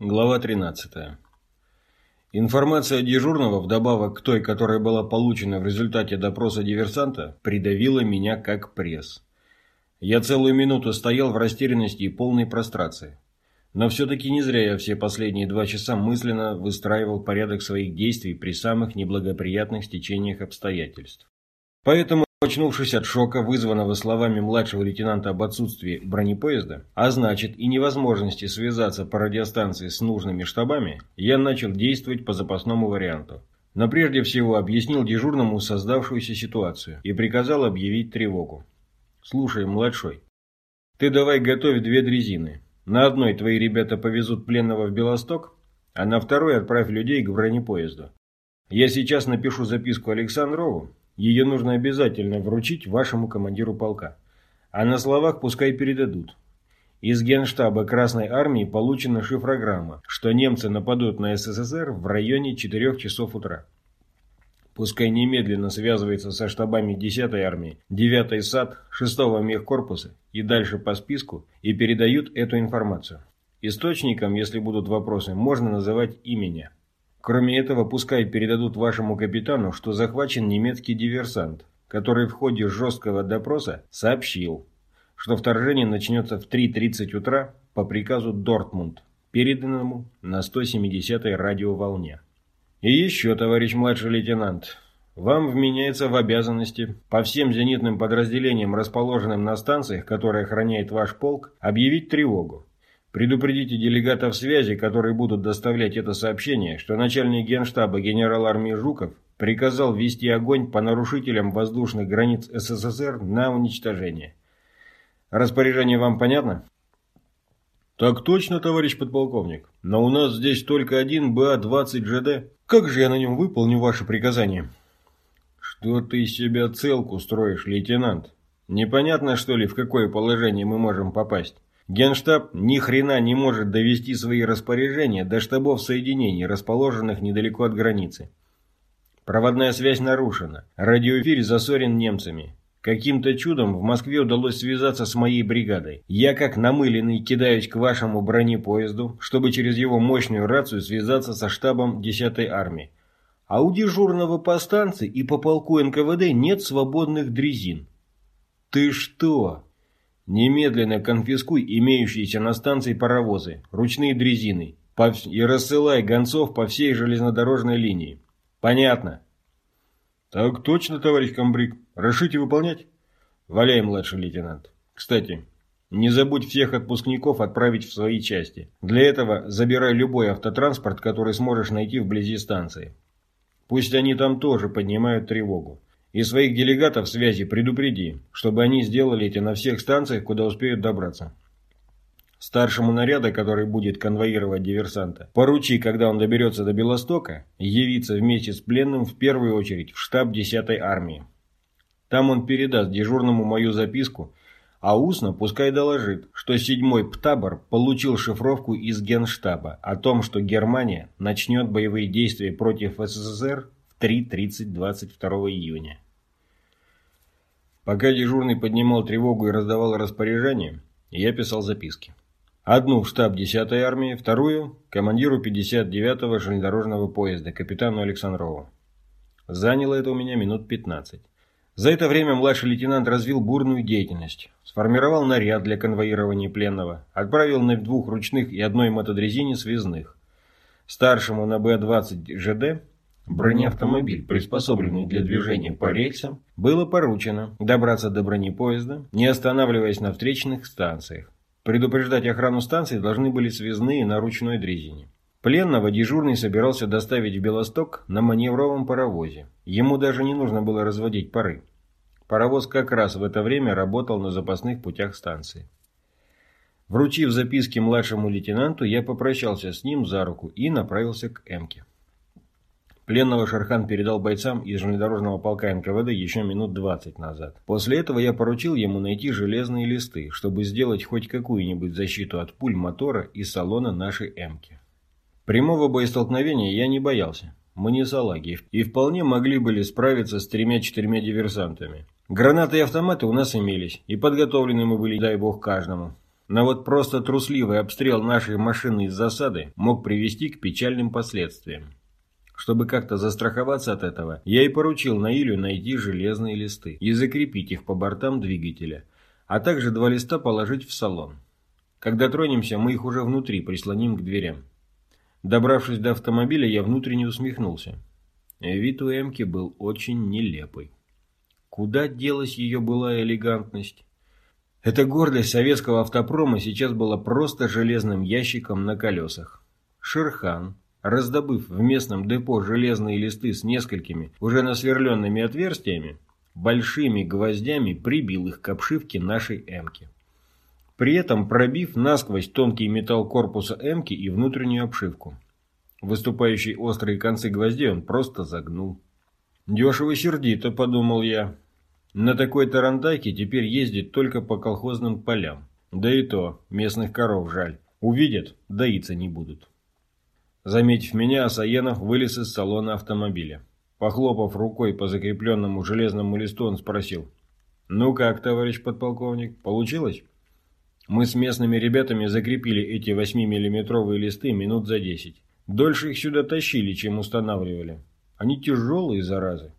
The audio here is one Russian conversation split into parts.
Глава 13. Информация дежурного, вдобавок к той, которая была получена в результате допроса диверсанта, придавила меня как пресс. Я целую минуту стоял в растерянности и полной прострации. Но все-таки не зря я все последние два часа мысленно выстраивал порядок своих действий при самых неблагоприятных стечениях обстоятельств. Поэтому Очнувшись от шока, вызванного словами младшего лейтенанта об отсутствии бронепоезда, а значит и невозможности связаться по радиостанции с нужными штабами, я начал действовать по запасному варианту. Но прежде всего объяснил дежурному создавшуюся ситуацию и приказал объявить тревогу. «Слушай, младшой, ты давай готовь две дрезины. На одной твои ребята повезут пленного в Белосток, а на второй отправь людей к бронепоезду. Я сейчас напишу записку Александрову, ее нужно обязательно вручить вашему командиру полка. А на словах пускай передадут. Из генштаба Красной Армии получена шифрограмма, что немцы нападут на СССР в районе 4 часов утра. Пускай немедленно связывается со штабами 10-й армии, 9-й САД, 6-го мехкорпуса и дальше по списку и передают эту информацию. Источником, если будут вопросы, можно называть и. Кроме этого, пускай передадут вашему капитану, что захвачен немецкий диверсант, который в ходе жесткого допроса сообщил, что вторжение начнется в 3.30 утра по приказу Дортмунд, переданному на 170-й радиоволне. И еще, товарищ младший лейтенант, вам вменяется в обязанности по всем зенитным подразделениям, расположенным на станциях, которые охраняет ваш полк, объявить тревогу. Предупредите делегатов связи, которые будут доставлять это сообщение, что начальник генштаба генерал армии Жуков приказал вести огонь по нарушителям воздушных границ СССР на уничтожение. Распоряжение вам понятно? Так точно, товарищ подполковник. Но у нас здесь только один БА-20 ЖД. Как же я на нем выполню ваше приказание? Что ты из себя целку строишь, лейтенант? Непонятно, что ли, в какое положение мы можем попасть? Генштаб ни хрена не может довести свои распоряжения до штабов соединений, расположенных недалеко от границы. Проводная связь нарушена. Радиоэфир засорен немцами. Каким-то чудом в Москве удалось связаться с моей бригадой. Я как намыленный кидаюсь к вашему бронепоезду, чтобы через его мощную рацию связаться со штабом 10-й армии. А у дежурного по станции и по полку НКВД нет свободных дрезин. Ты что? Немедленно конфискуй имеющиеся на станции паровозы, ручные дрезины и рассылай гонцов по всей железнодорожной линии. Понятно? Так точно, товарищ комбриг. Решите выполнять? Валяй, младший лейтенант. Кстати, не забудь всех отпускников отправить в свои части. Для этого забирай любой автотранспорт, который сможешь найти вблизи станции. Пусть они там тоже поднимают тревогу. И своих делегатов связи предупреди, чтобы они сделали это на всех станциях, куда успеют добраться. Старшему наряда, который будет конвоировать диверсанта, поручи, когда он доберется до Белостока, явиться вместе с пленным в первую очередь в штаб 10-й армии. Там он передаст дежурному мою записку, а устно пускай доложит, что 7-й ПТАБОР получил шифровку из Генштаба о том, что Германия начнет боевые действия против СССР 3.30 22 июня. Пока дежурный поднимал тревогу и раздавал распоряжения, я писал записки. Одну в штаб 10-й армии, вторую – командиру 59-го железнодорожного поезда, капитану Александрову. Заняло это у меня минут 15. За это время младший лейтенант развил бурную деятельность. Сформировал наряд для конвоирования пленного, отправил на двух ручных и одной мотодрезине связных. Старшему на Б-20 ЖД Бронеавтомобиль, приспособленный для движения по рельсам, было поручено добраться до бронепоезда, не останавливаясь на встречных станциях. Предупреждать охрану станции должны были связные на ручной дрезине. Пленного дежурный собирался доставить в Белосток на маневровом паровозе. Ему даже не нужно было разводить пары. Паровоз как раз в это время работал на запасных путях станции. Вручив записки младшему лейтенанту, я попрощался с ним за руку и направился к Эмке. Пленного Шархан передал бойцам из железнодорожного полка НКВД еще минут 20 назад. После этого я поручил ему найти железные листы, чтобы сделать хоть какую-нибудь защиту от пуль мотора и салона нашей Эмки. Прямого боестолкновения я не боялся. Мы не салаги и вполне могли были справиться с тремя-четырьмя диверсантами. Гранаты и автоматы у нас имелись, и подготовлены мы были, дай бог, каждому. Но вот просто трусливый обстрел нашей машины из засады мог привести к печальным последствиям. Чтобы как-то застраховаться от этого, я и поручил Наилю найти железные листы и закрепить их по бортам двигателя, а также два листа положить в салон. Когда тронемся, мы их уже внутри прислоним к дверям. Добравшись до автомобиля, я внутренне усмехнулся. Вид у Эмки был очень нелепый. Куда делась ее былая элегантность? Эта гордость советского автопрома сейчас была просто железным ящиком на колесах. Шерхан, раздобыв в местном депо железные листы с несколькими уже насверленными отверстиями, большими гвоздями прибил их к обшивке нашей «Эмки». При этом пробив насквозь тонкий металл корпуса «Эмки» и внутреннюю обшивку. Выступающие острые концы гвоздей он просто загнул. «Дешево сердито», — подумал я. «На такой тарантайке теперь ездить только по колхозным полям. Да и то, местных коров жаль. Увидят, доиться не будут». Заметив меня, Асаенов вылез из салона автомобиля. Похлопав рукой по закрепленному железному листу, он спросил. «Ну как, товарищ подполковник, получилось?» Мы с местными ребятами закрепили эти 8-миллиметровые листы минут за 10. Дольше их сюда тащили, чем устанавливали. Они тяжелые, заразы.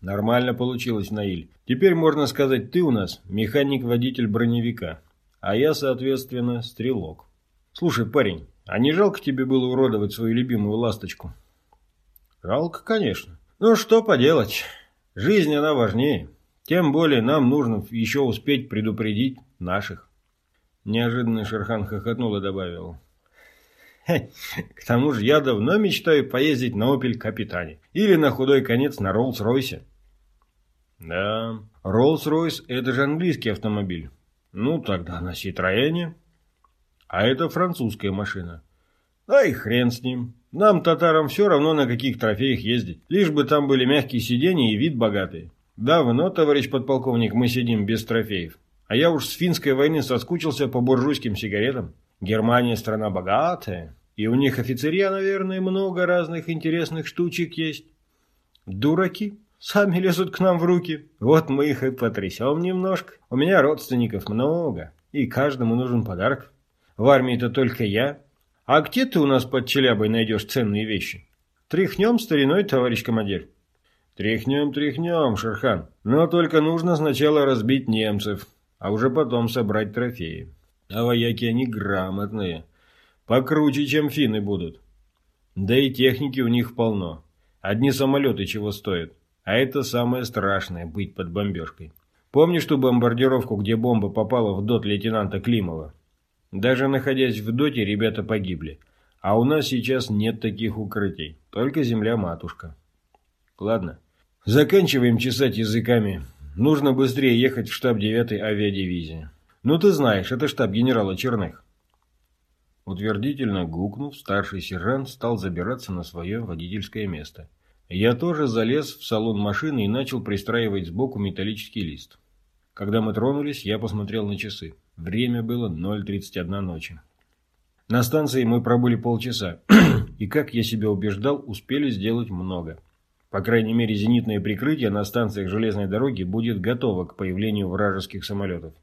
Нормально получилось, Наиль. Теперь можно сказать, ты у нас механик-водитель броневика, а я, соответственно, стрелок. Слушай, парень, а не жалко тебе было уродовать свою любимую ласточку? Жалко, конечно. Ну что поделать, жизнь она важнее. Тем более нам нужно еще успеть предупредить наших. Неожиданно Шерхан хохотнул и добавил. К тому же я давно мечтаю поездить на Opel Капитане. Или на худой конец на Роллс-Ройсе. Да, Роллс-Ройс это же английский автомобиль. Ну, тогда на Ситроене. А это французская машина. Да и хрен с ним. Нам, татарам, все равно на каких трофеях ездить. Лишь бы там были мягкие сиденья и вид богатый. Давно, товарищ подполковник, мы сидим без трофеев. А я уж с финской войны соскучился по буржуйским сигаретам. Германия страна богатая. И у них офицерия, наверное, много разных интересных штучек есть. Дураки. Сами лезут к нам в руки. Вот мы их и потрясем немножко. У меня родственников много. И каждому нужен подарок. В армии-то только я. А где ты у нас под Челябой найдешь ценные вещи? Тряхнем стариной, товарищ командир. Тряхнем, тряхнем, Шерхан. Но только нужно сначала разбить немцев, а уже потом собрать трофеи. А вояки они грамотные. Покруче, чем финны будут. Да и техники у них полно. Одни самолеты чего стоят. А это самое страшное, быть под бомбежкой. Помнишь ту бомбардировку, где бомба попала в дот лейтенанта Климова? Даже находясь в доте, ребята погибли. А у нас сейчас нет таких укрытий. Только земля-матушка. Ладно. Заканчиваем чесать языками. Нужно быстрее ехать в штаб 9-й авиадивизии. Ну ты знаешь, это штаб генерала Черных. Утвердительно гукнув, старший сержант стал забираться на свое водительское место. Я тоже залез в салон машины и начал пристраивать сбоку металлический лист. Когда мы тронулись, я посмотрел на часы. Время было 0.31 ночи. На станции мы пробыли полчаса, и, как я себя убеждал, успели сделать много. По крайней мере, зенитное прикрытие на станциях железной дороги будет готово к появлению вражеских самолетов.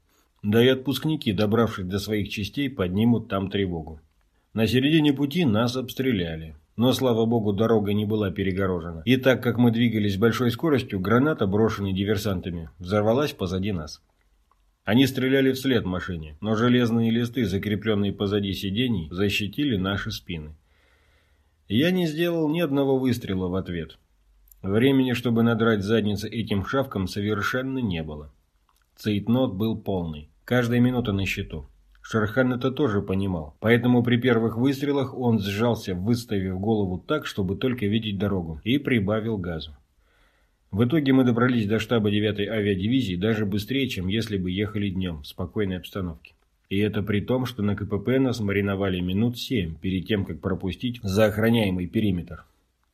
Да и отпускники, добравшись до своих частей, поднимут там тревогу. На середине пути нас обстреляли. Но, слава богу, дорога не была перегорожена. И так как мы двигались с большой скоростью, граната, брошенная диверсантами, взорвалась позади нас. Они стреляли вслед машине, но железные листы, закрепленные позади сидений, защитили наши спины. Я не сделал ни одного выстрела в ответ. Времени, чтобы надрать задницы этим шавкам, совершенно не было. Цейтнот был полный. Каждая минута на счету. Шерхан это тоже понимал, поэтому при первых выстрелах он сжался, выставив голову так, чтобы только видеть дорогу, и прибавил газу. В итоге мы добрались до штаба 9-й авиадивизии даже быстрее, чем если бы ехали днем, в спокойной обстановке. И это при том, что на КПП нас мариновали минут семь перед тем, как пропустить за охраняемый периметр.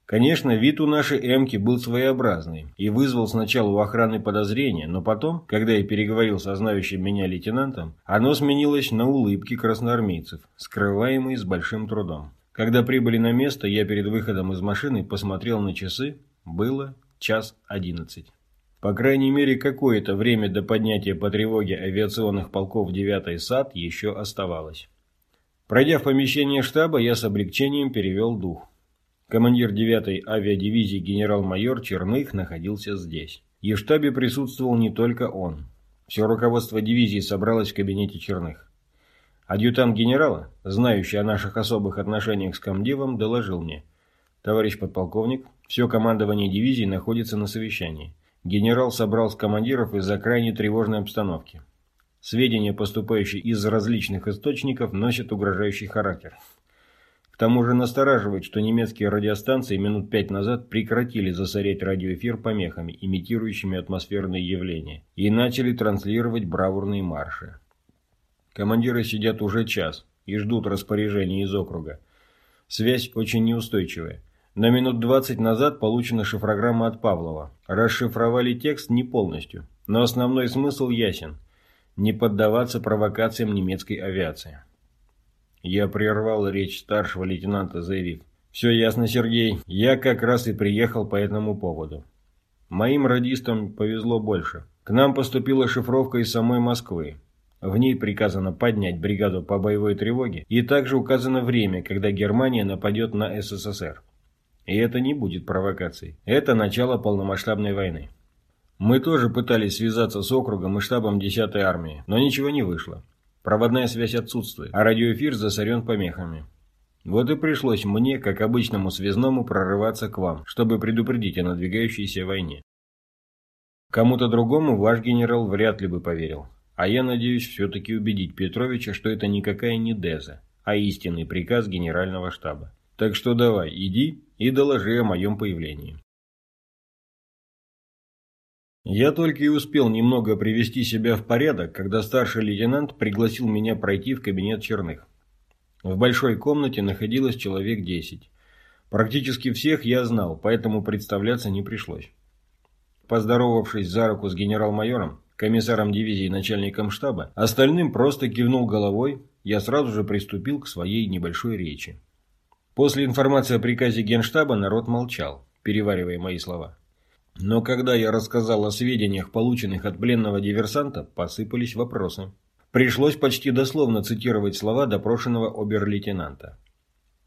Конечно, вид у нашей «Эмки» был своеобразный и вызвал сначала у охраны подозрения, но потом, когда я переговорил со знающим меня лейтенантом, оно сменилось на улыбки красноармейцев, скрываемые с большим трудом. Когда прибыли на место, я перед выходом из машины посмотрел на часы, было час одиннадцать. По крайней мере, какое-то время до поднятия по тревоге авиационных полков 9-й САД еще оставалось. Пройдя в помещение штаба, я с облегчением перевел дух. Командир 9-й авиадивизии генерал-майор Черных находился здесь. И в штабе присутствовал не только он. Все руководство дивизии собралось в кабинете Черных. Адъютант генерала, знающий о наших особых отношениях с комдивом, доложил мне. Товарищ подполковник, все командование дивизии находится на совещании. Генерал собрал с командиров из-за крайне тревожной обстановки. Сведения, поступающие из различных источников, носят угрожающий характер. Тому же настораживает, что немецкие радиостанции минут пять назад прекратили засорять радиоэфир помехами, имитирующими атмосферные явления, и начали транслировать бравурные марши. Командиры сидят уже час и ждут распоряжений из округа. Связь очень неустойчивая. На минут 20 назад получена шифрограмма от Павлова. Расшифровали текст не полностью, но основной смысл ясен. Не поддаваться провокациям немецкой авиации. Я прервал речь старшего лейтенанта, заявив. «Все ясно, Сергей. Я как раз и приехал по этому поводу. Моим радистам повезло больше. К нам поступила шифровка из самой Москвы. В ней приказано поднять бригаду по боевой тревоге и также указано время, когда Германия нападет на СССР. И это не будет провокацией. Это начало полномасштабной войны. Мы тоже пытались связаться с округом и штабом 10-й армии, но ничего не вышло. Проводная связь отсутствует, а радиоэфир засорен помехами. Вот и пришлось мне, как обычному связному, прорываться к вам, чтобы предупредить о надвигающейся войне. Кому-то другому ваш генерал вряд ли бы поверил. А я надеюсь все-таки убедить Петровича, что это никакая не Деза, а истинный приказ генерального штаба. Так что давай, иди и доложи о моем появлении. Я только и успел немного привести себя в порядок, когда старший лейтенант пригласил меня пройти в кабинет Черных. В большой комнате находилось человек десять. Практически всех я знал, поэтому представляться не пришлось. Поздоровавшись за руку с генерал-майором, комиссаром дивизии и начальником штаба, остальным просто кивнул головой, я сразу же приступил к своей небольшой речи. После информации о приказе Генштаба народ молчал, переваривая мои слова. Но когда я рассказал о сведениях, полученных от пленного диверсанта, посыпались вопросы. Пришлось почти дословно цитировать слова допрошенного обер-лейтенанта.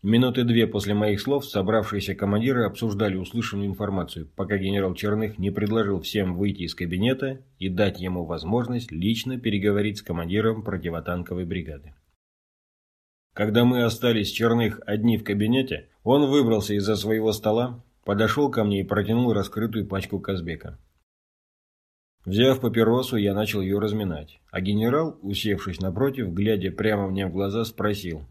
Минуты две после моих слов собравшиеся командиры обсуждали услышанную информацию, пока генерал Черных не предложил всем выйти из кабинета и дать ему возможность лично переговорить с командиром противотанковой бригады. Когда мы остались Черных одни в кабинете, он выбрался из-за своего стола, подошел ко мне и протянул раскрытую пачку Казбека. Взяв папиросу, я начал ее разминать, а генерал, усевшись напротив, глядя прямо мне в глаза, спросил.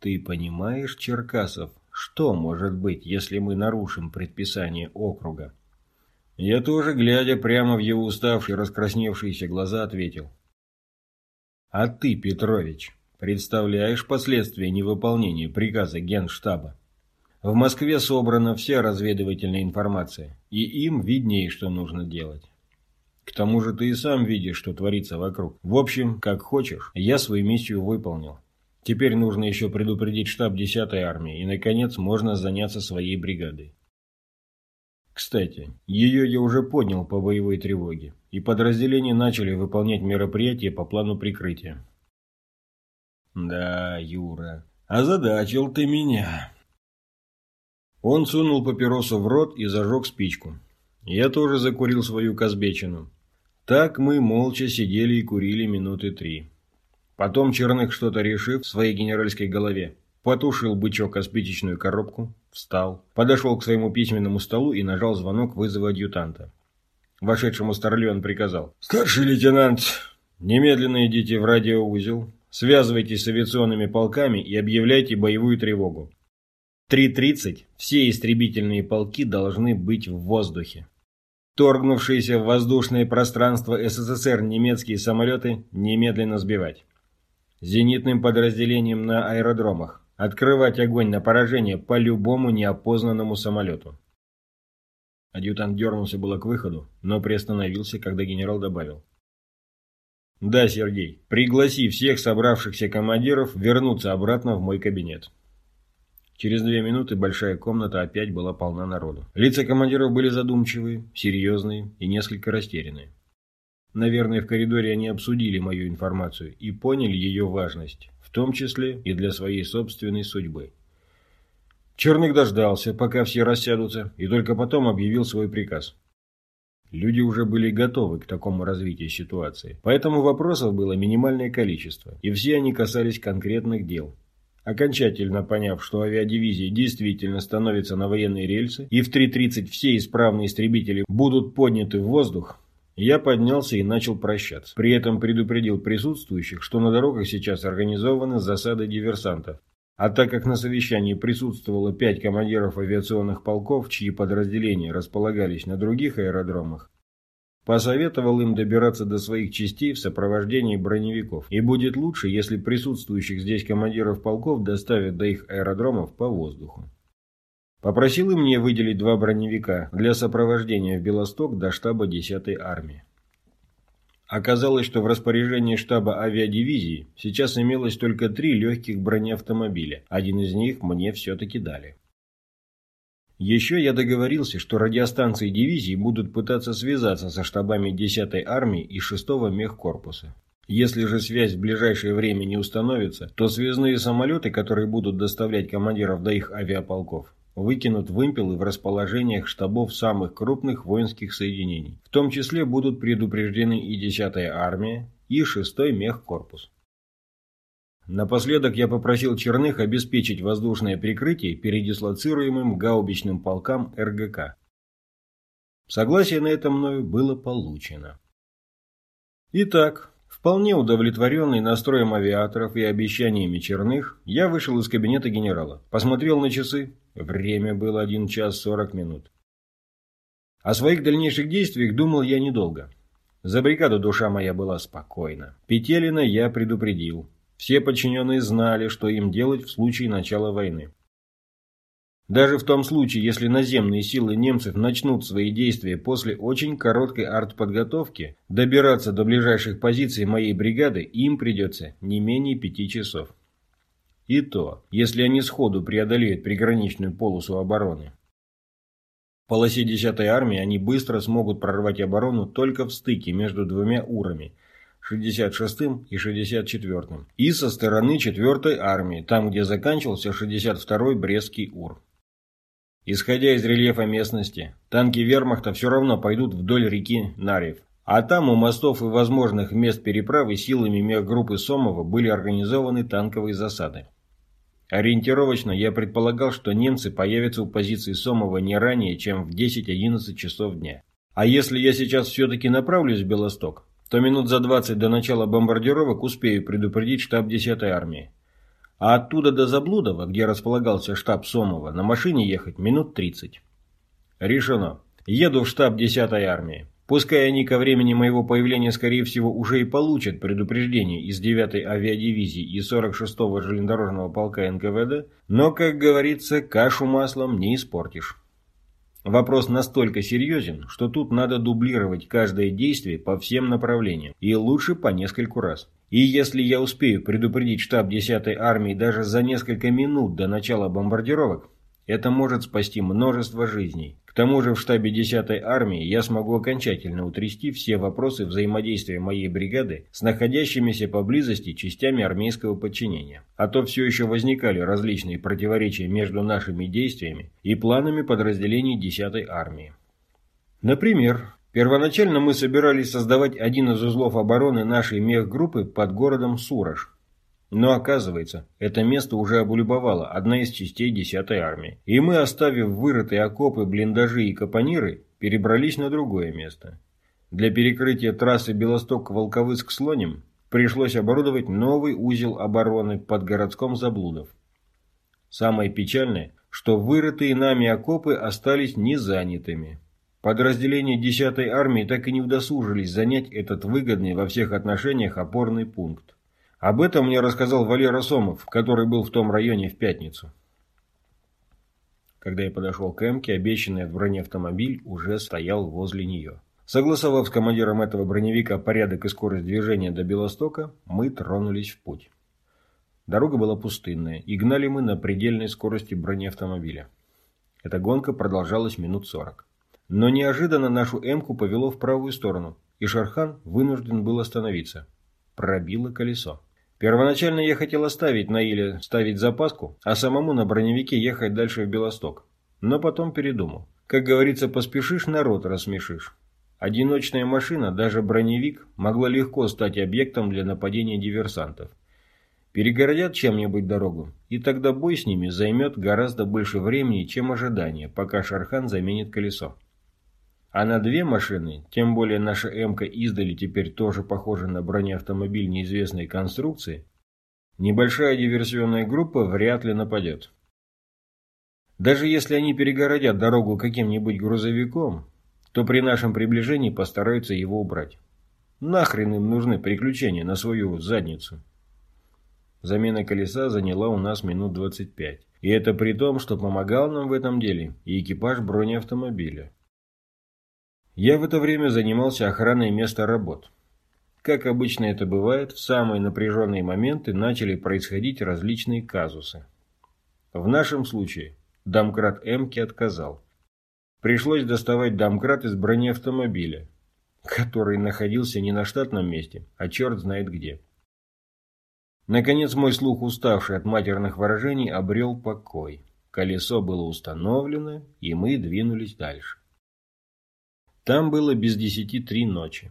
«Ты понимаешь, Черкасов, что может быть, если мы нарушим предписание округа?» Я тоже, глядя прямо в его уставшие, раскрасневшиеся глаза, ответил. «А ты, Петрович, Представляешь последствия невыполнения приказа Генштаба? В Москве собрана вся разведывательная информация, и им виднее, что нужно делать. К тому же ты и сам видишь, что творится вокруг. В общем, как хочешь, я свою миссию выполнил. Теперь нужно еще предупредить штаб 10-й армии, и, наконец, можно заняться своей бригадой. Кстати, ее я уже поднял по боевой тревоге, и подразделения начали выполнять мероприятия по плану прикрытия. «Да, Юра, озадачил ты меня». Он сунул папиросу в рот и зажег спичку. Я тоже закурил свою казбечину. Так мы молча сидели и курили минуты три. Потом Черных, что-то решив в своей генеральской голове, потушил бычок о спичечную коробку, встал, подошел к своему письменному столу и нажал звонок вызова адъютанта. Вошедшему Старлю он приказал. «Старший лейтенант, немедленно идите в радиоузел, Связывайтесь с авиационными полками и объявляйте боевую тревогу. 3.30 все истребительные полки должны быть в воздухе. Торгнувшиеся в воздушное пространство СССР немецкие самолеты немедленно сбивать. Зенитным подразделениям на аэродромах открывать огонь на поражение по любому неопознанному самолету. Адъютант дернулся было к выходу, но приостановился, когда генерал добавил. Да, Сергей, пригласи всех собравшихся командиров вернуться обратно в мой кабинет. Через две минуты большая комната опять была полна народу. Лица командиров были задумчивые, серьезные и несколько растерянные. Наверное, в коридоре они обсудили мою информацию и поняли ее важность, в том числе и для своей собственной судьбы. Черных дождался, пока все рассядутся, и только потом объявил свой приказ. Люди уже были готовы к такому развитию ситуации, поэтому вопросов было минимальное количество, и все они касались конкретных дел. Окончательно поняв, что авиадивизия действительно становится на военные рельсы, и в 3.30 все исправные истребители будут подняты в воздух, я поднялся и начал прощаться. При этом предупредил присутствующих, что на дорогах сейчас организованы засады диверсантов, а так как на совещании присутствовало пять командиров авиационных полков, чьи подразделения располагались на других аэродромах, посоветовал им добираться до своих частей в сопровождении броневиков. И будет лучше, если присутствующих здесь командиров полков доставят до их аэродромов по воздуху. Попросил и мне выделить два броневика для сопровождения в Белосток до штаба 10-й армии. Оказалось, что в распоряжении штаба авиадивизии сейчас имелось только три легких бронеавтомобиля. Один из них мне все-таки дали. Еще я договорился, что радиостанции дивизии будут пытаться связаться со штабами 10-й армии и 6-го мехкорпуса. Если же связь в ближайшее время не установится, то связные самолеты, которые будут доставлять командиров до их авиаполков, выкинут вымпелы в расположениях штабов самых крупных воинских соединений. В том числе будут предупреждены и 10-я армия, и 6-й мехкорпус. Напоследок я попросил Черных обеспечить воздушное прикрытие передислоцируемым гаубичным полкам РГК. Согласие на это мною было получено. Итак, вполне удовлетворенный настроем авиаторов и обещаниями Черных, я вышел из кабинета генерала, посмотрел на часы Время было один час сорок минут. О своих дальнейших действиях думал я недолго. За бригаду душа моя была спокойна. Петелина я предупредил. Все подчиненные знали, что им делать в случае начала войны. Даже в том случае, если наземные силы немцев начнут свои действия после очень короткой артподготовки, добираться до ближайших позиций моей бригады им придется не менее пяти часов. И то, если они сходу преодолеют приграничную полосу обороны. В полосе 10-й армии они быстро смогут прорвать оборону только в стыке между двумя урами – 66-м и 64-м, и со стороны 4-й армии, там, где заканчивался 62-й Брестский ур. Исходя из рельефа местности, танки вермахта все равно пойдут вдоль реки Нарев, а там у мостов и возможных мест переправы силами мехгруппы Сомова были организованы танковые засады. Ориентировочно я предполагал, что немцы появятся у позиции Сомова не ранее, чем в 10-11 часов дня. А если я сейчас все-таки направлюсь в Белосток, то минут за 20 до начала бомбардировок успею предупредить штаб 10-й армии. А оттуда до Заблудова, где располагался штаб Сомова, на машине ехать минут 30. Решено. Еду в штаб 10-й армии. Пускай они ко времени моего появления, скорее всего, уже и получат предупреждение из 9-й авиадивизии и 46-го железнодорожного полка НКВД, но, как говорится, кашу маслом не испортишь. Вопрос настолько серьезен, что тут надо дублировать каждое действие по всем направлениям, и лучше по нескольку раз. И если я успею предупредить штаб 10-й армии даже за несколько минут до начала бомбардировок, это может спасти множество жизней. Тому же в штабе 10-й армии я смогу окончательно утрясти все вопросы взаимодействия моей бригады с находящимися поблизости частями армейского подчинения. А то все еще возникали различные противоречия между нашими действиями и планами подразделений 10-й армии. Например, первоначально мы собирались создавать один из узлов обороны нашей мехгруппы под городом Сураж – но оказывается, это место уже облюбовала одна из частей 10-й армии. И мы, оставив вырытые окопы, блиндажи и капониры, перебрались на другое место. Для перекрытия трассы Белосток-Волковыск-Слоним пришлось оборудовать новый узел обороны под городском Заблудов. Самое печальное, что вырытые нами окопы остались незанятыми. Подразделения 10-й армии так и не удосужились занять этот выгодный во всех отношениях опорный пункт. Об этом мне рассказал Валера Сомов, который был в том районе в пятницу. Когда я подошел к Эмке, обещанный в броне автомобиль уже стоял возле нее. Согласовав с командиром этого броневика порядок и скорость движения до Белостока, мы тронулись в путь. Дорога была пустынная, и гнали мы на предельной скорости бронеавтомобиля. Эта гонка продолжалась минут сорок. Но неожиданно нашу «Эмку» повело в правую сторону, и Шархан вынужден был остановиться. Пробило колесо. Первоначально я хотел оставить Наиля ставить запаску, а самому на броневике ехать дальше в Белосток. Но потом передумал. Как говорится, поспешишь, народ рассмешишь. Одиночная машина, даже броневик, могла легко стать объектом для нападения диверсантов. Перегородят чем-нибудь дорогу, и тогда бой с ними займет гораздо больше времени, чем ожидание, пока Шархан заменит колесо. А на две машины, тем более наша «Эмка» издали теперь тоже похожа на бронеавтомобиль неизвестной конструкции, небольшая диверсионная группа вряд ли нападет. Даже если они перегородят дорогу каким-нибудь грузовиком, то при нашем приближении постараются его убрать. Нахрен им нужны приключения на свою задницу. Замена колеса заняла у нас минут 25. И это при том, что помогал нам в этом деле и экипаж бронеавтомобиля. Я в это время занимался охраной места работ. Как обычно это бывает, в самые напряженные моменты начали происходить различные казусы. В нашем случае домкрат Эмки отказал. Пришлось доставать домкрат из бронеавтомобиля, который находился не на штатном месте, а черт знает где. Наконец мой слух, уставший от матерных выражений, обрел покой. Колесо было установлено, и мы двинулись дальше. Там было без десяти три ночи.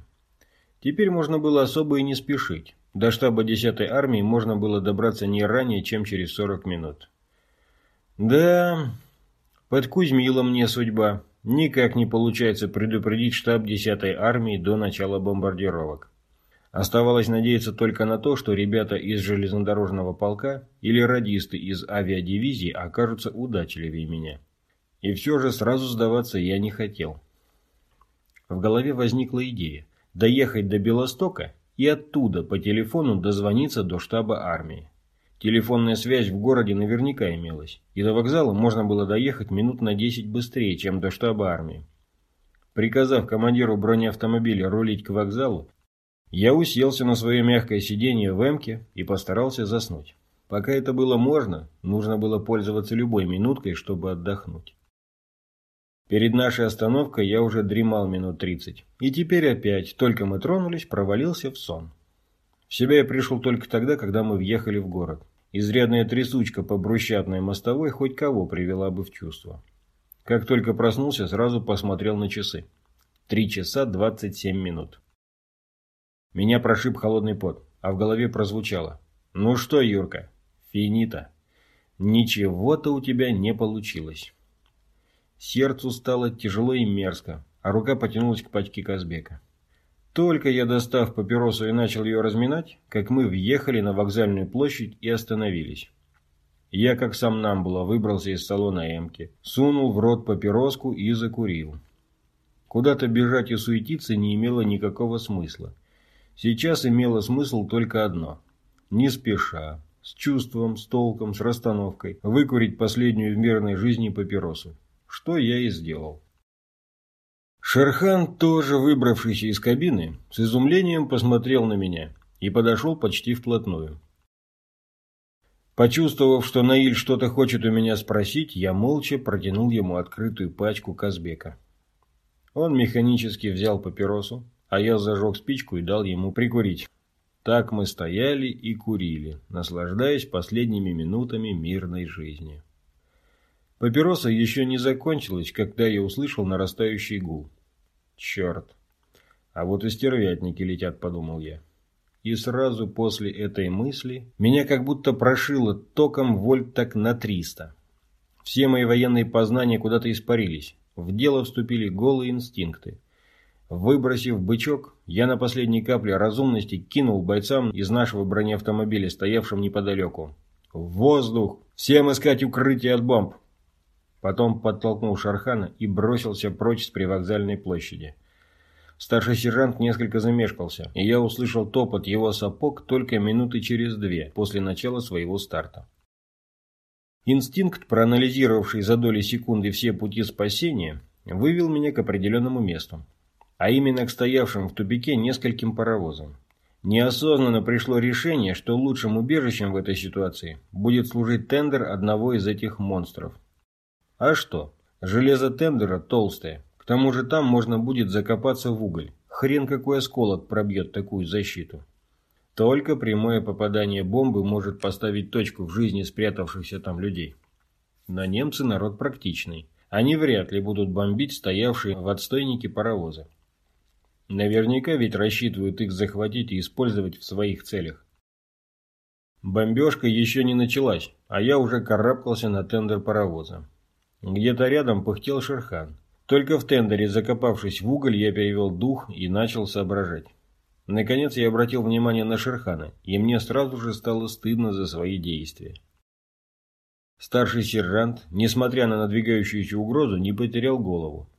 Теперь можно было особо и не спешить. До штаба 10-й армии можно было добраться не ранее, чем через 40 минут. Да, под Кузьмилом мне судьба. Никак не получается предупредить штаб 10-й армии до начала бомбардировок. Оставалось надеяться только на то, что ребята из железнодорожного полка или радисты из авиадивизии окажутся удачливее меня. И все же сразу сдаваться я не хотел. В голове возникла идея доехать до Белостока и оттуда по телефону дозвониться до штаба армии. Телефонная связь в городе наверняка имелась, и до вокзала можно было доехать минут на 10 быстрее, чем до штаба армии. Приказав командиру бронеавтомобиля рулить к вокзалу, я уселся на свое мягкое сиденье в эмке и постарался заснуть. Пока это было можно, нужно было пользоваться любой минуткой, чтобы отдохнуть. Перед нашей остановкой я уже дремал минут тридцать. И теперь опять, только мы тронулись, провалился в сон. В себя я пришел только тогда, когда мы въехали в город. Изрядная трясучка по брусчатной мостовой хоть кого привела бы в чувство. Как только проснулся, сразу посмотрел на часы. Три часа двадцать семь минут. Меня прошиб холодный пот, а в голове прозвучало. «Ну что, Юрка, финита. Ничего-то у тебя не получилось». Сердцу стало тяжело и мерзко, а рука потянулась к пачке Казбека. Только я, достав папиросу и начал ее разминать, как мы въехали на вокзальную площадь и остановились. Я, как сам нам было, выбрался из салона Эмки, сунул в рот папироску и закурил. Куда-то бежать и суетиться не имело никакого смысла. Сейчас имело смысл только одно. Не спеша, с чувством, с толком, с расстановкой, выкурить последнюю в мирной жизни папиросу что я и сделал. Шерхан, тоже выбравшийся из кабины, с изумлением посмотрел на меня и подошел почти вплотную. Почувствовав, что Наиль что-то хочет у меня спросить, я молча протянул ему открытую пачку Казбека. Он механически взял папиросу, а я зажег спичку и дал ему прикурить. Так мы стояли и курили, наслаждаясь последними минутами мирной жизни. Папироса еще не закончилась, когда я услышал нарастающий гул. Черт. А вот и стервятники летят, подумал я. И сразу после этой мысли меня как будто прошило током вольт так на 300. Все мои военные познания куда-то испарились. В дело вступили голые инстинкты. Выбросив бычок, я на последней капле разумности кинул бойцам из нашего бронеавтомобиля, стоявшим неподалеку. «В воздух! Всем искать укрытие от бомб!» Потом подтолкнул Шархана и бросился прочь с привокзальной площади. Старший сержант несколько замешкался, и я услышал топот его сапог только минуты через две после начала своего старта. Инстинкт, проанализировавший за доли секунды все пути спасения, вывел меня к определенному месту, а именно к стоявшим в тупике нескольким паровозам. Неосознанно пришло решение, что лучшим убежищем в этой ситуации будет служить тендер одного из этих монстров. А что? Железо тендера толстое. К тому же там можно будет закопаться в уголь. Хрен какой осколок пробьет такую защиту. Только прямое попадание бомбы может поставить точку в жизни спрятавшихся там людей. Но немцы народ практичный. Они вряд ли будут бомбить стоявшие в отстойнике паровозы. Наверняка ведь рассчитывают их захватить и использовать в своих целях. Бомбежка еще не началась, а я уже карабкался на тендер паровоза. Где-то рядом пыхтел Шерхан. Только в тендере, закопавшись в уголь, я перевел дух и начал соображать. Наконец я обратил внимание на Шерхана, и мне сразу же стало стыдно за свои действия. Старший сержант, несмотря на надвигающуюся угрозу, не потерял голову.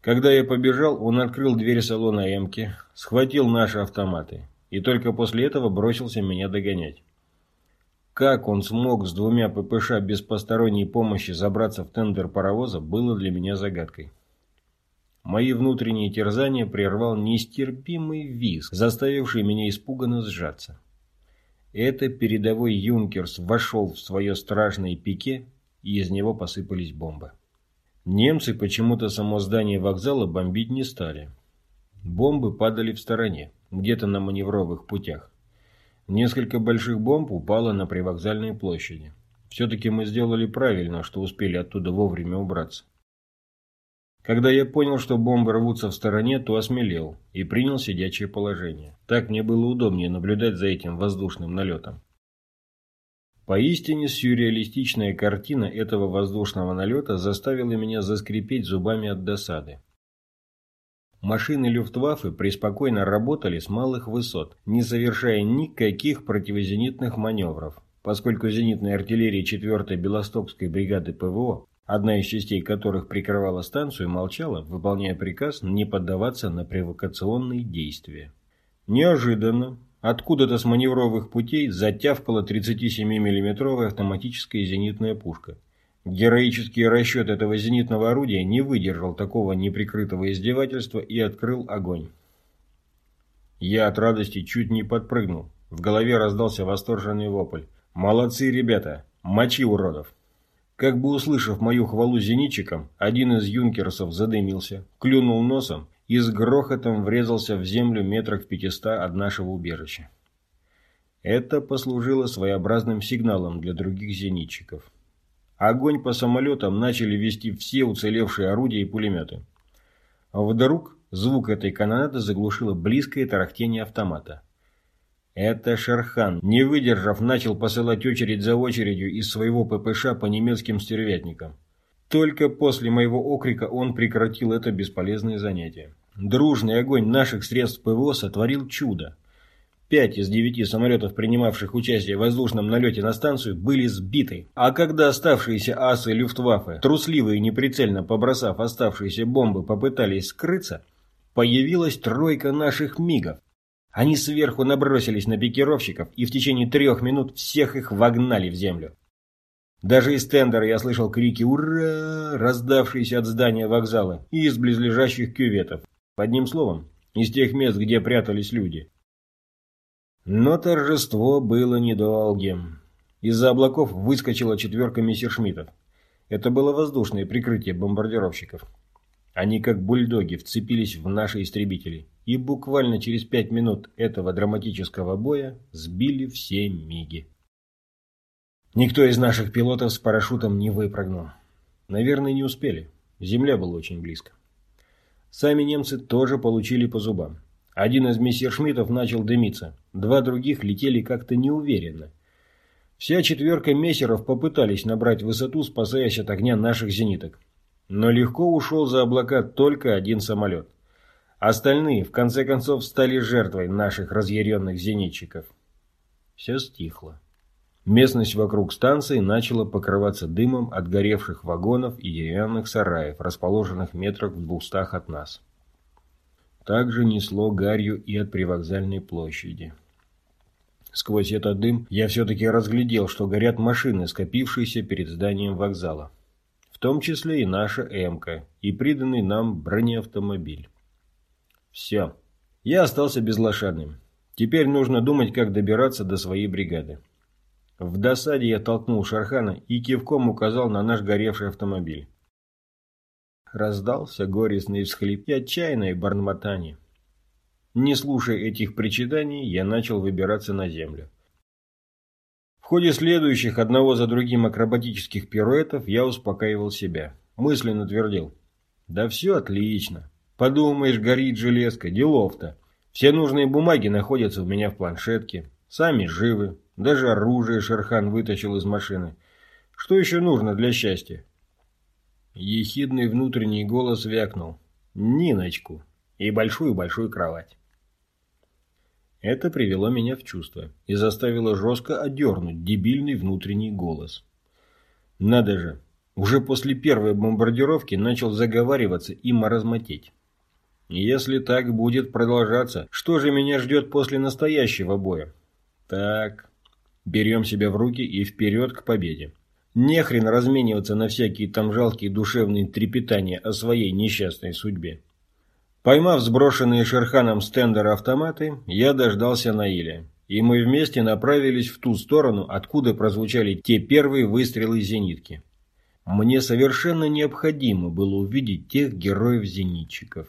Когда я побежал, он открыл дверь салона «Эмки», схватил наши автоматы и только после этого бросился меня догонять. Как он смог с двумя ППШ без посторонней помощи забраться в тендер паровоза, было для меня загадкой. Мои внутренние терзания прервал нестерпимый визг, заставивший меня испуганно сжаться. Это передовой «Юнкерс» вошел в свое страшное пике, и из него посыпались бомбы. Немцы почему-то само здание вокзала бомбить не стали. Бомбы падали в стороне, где-то на маневровых путях. Несколько больших бомб упало на привокзальной площади. Все-таки мы сделали правильно, что успели оттуда вовремя убраться. Когда я понял, что бомбы рвутся в стороне, то осмелел и принял сидячее положение. Так мне было удобнее наблюдать за этим воздушным налетом. Поистине сюрреалистичная картина этого воздушного налета заставила меня заскрипеть зубами от досады. Машины Люфтваффе преспокойно работали с малых высот, не совершая никаких противозенитных маневров, поскольку зенитная артиллерия 4-й Белостокской бригады ПВО одна из частей которых прикрывала станцию, молчала, выполняя приказ не поддаваться на провокационные действия. Неожиданно, откуда-то с маневровых путей затявкала 37 миллиметровая автоматическая зенитная пушка. Героический расчет этого зенитного орудия не выдержал такого неприкрытого издевательства и открыл огонь. Я от радости чуть не подпрыгнул. В голове раздался восторженный вопль. «Молодцы, ребята! Мочи уродов!» Как бы услышав мою хвалу зенитчикам, один из юнкерсов задымился, клюнул носом и с грохотом врезался в землю метрах в пятиста от нашего убежища. Это послужило своеобразным сигналом для других зенитчиков. Огонь по самолетам начали вести все уцелевшие орудия и пулеметы. Вдруг звук этой канонады заглушило близкое тарахтение автомата. Это Шерхан, не выдержав, начал посылать очередь за очередью из своего ППШ по немецким стервятникам. Только после моего окрика он прекратил это бесполезное занятие. Дружный огонь наших средств ПВО сотворил чудо. Пять из девяти самолетов, принимавших участие в воздушном налете на станцию, были сбиты. А когда оставшиеся асы Люфтваффе, трусливо и неприцельно побросав оставшиеся бомбы, попытались скрыться, появилась тройка наших мигов. Они сверху набросились на пикировщиков и в течение трех минут всех их вогнали в землю. Даже из тендера я слышал крики «Ура!», раздавшиеся от здания вокзала и из близлежащих кюветов. Одним словом, из тех мест, где прятались люди. Но торжество было недолгим. Из-за облаков выскочила четверка мессершмиттов. Это было воздушное прикрытие бомбардировщиков. Они как бульдоги вцепились в наши истребители и буквально через пять минут этого драматического боя сбили все миги. Никто из наших пилотов с парашютом не выпрыгнул. Наверное, не успели. Земля была очень близко. Сами немцы тоже получили по зубам. Один из мессершмиттов начал дымиться. Два других летели как-то неуверенно. Вся четверка мессеров попытались набрать высоту, спасаясь от огня наших зениток. Но легко ушел за облака только один самолет. Остальные, в конце концов, стали жертвой наших разъяренных зенитчиков. Все стихло. Местность вокруг станции начала покрываться дымом от горевших вагонов и деревянных сараев, расположенных метрах в двухстах от нас. Также несло гарью и от привокзальной площади. Сквозь этот дым я все-таки разглядел, что горят машины, скопившиеся перед зданием вокзала в том числе и наша «Эмка» и приданный нам бронеавтомобиль. Все. Я остался безлошадным. Теперь нужно думать, как добираться до своей бригады. В досаде я толкнул Шархана и кивком указал на наш горевший автомобиль. Раздался горестный всхлип и отчаянное бормотание. Не слушая этих причитаний, я начал выбираться на землю. В ходе следующих одного за другим акробатических пируэтов я успокаивал себя. Мысленно твердил. Да все отлично. Подумаешь, горит железка, делов-то. Все нужные бумаги находятся у меня в планшетке. Сами живы. Даже оружие Шерхан вытащил из машины. Что еще нужно для счастья? Ехидный внутренний голос вякнул. Ниночку. И большую-большую кровать. Это привело меня в чувство и заставило жестко одернуть дебильный внутренний голос. Надо же, уже после первой бомбардировки начал заговариваться и маразмотеть. Если так будет продолжаться, что же меня ждет после настоящего боя? Так, берем себя в руки и вперед к победе. Нехрен размениваться на всякие там жалкие душевные трепетания о своей несчастной судьбе. Поймав сброшенные Шерханом с автоматы, я дождался Наиля, и мы вместе направились в ту сторону, откуда прозвучали те первые выстрелы зенитки. Мне совершенно необходимо было увидеть тех героев-зенитчиков.